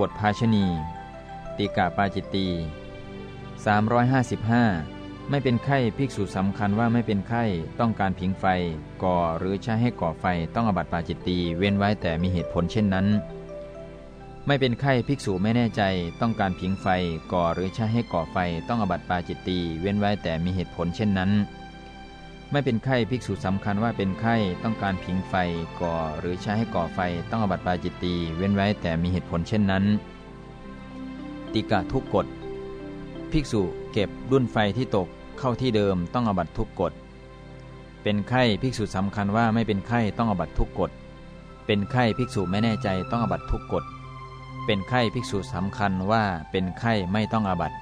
บทภาชณี ติกะปาจิตตี355 ไม่เป็นไข้ภิกษุสำคัญว่าไม่เป็นไข้ต้องการผิงไฟ ก่อหรือใช้ให้ก่อไฟต้องอบัติปาจิตตีเว้นไว้แต่มีเหตุผลเช่นนั้น ไม่เป็นไข้ภิกษุไม่แน่ใจต้องการผิงไฟ ก่อหรือใช้ให้ก่อไฟต้องอบัติปาจิตตีเว้นไว้แต่มีเหตุผลเช่นนั้น ไม่เป็นไข้ภิกษุสำคัญว่าเป็นไข้ต้องการผิงไฟก่อหรือใช้ให้ก่อไฟต้องอบัติปาจิตตีเว้นไว้แต่มีเหตุผลเช่นนั้น ติกะทุกกฎภิกษุเก็บดุ้นไฟที่ตกเข้าที่เดิมต้องอบัตทุกกฎเป็นไข้ภิกษุสำคัญว่าไม่เป็นไข้ต้องอบัตทุกกฎเป็นไข้ภิกษุไม่แน่ใจต้องอบัตทุกกฎเป็นไข้ภิกษุสำคัญว่าเป็นไข้ไม่ต้องอบัติ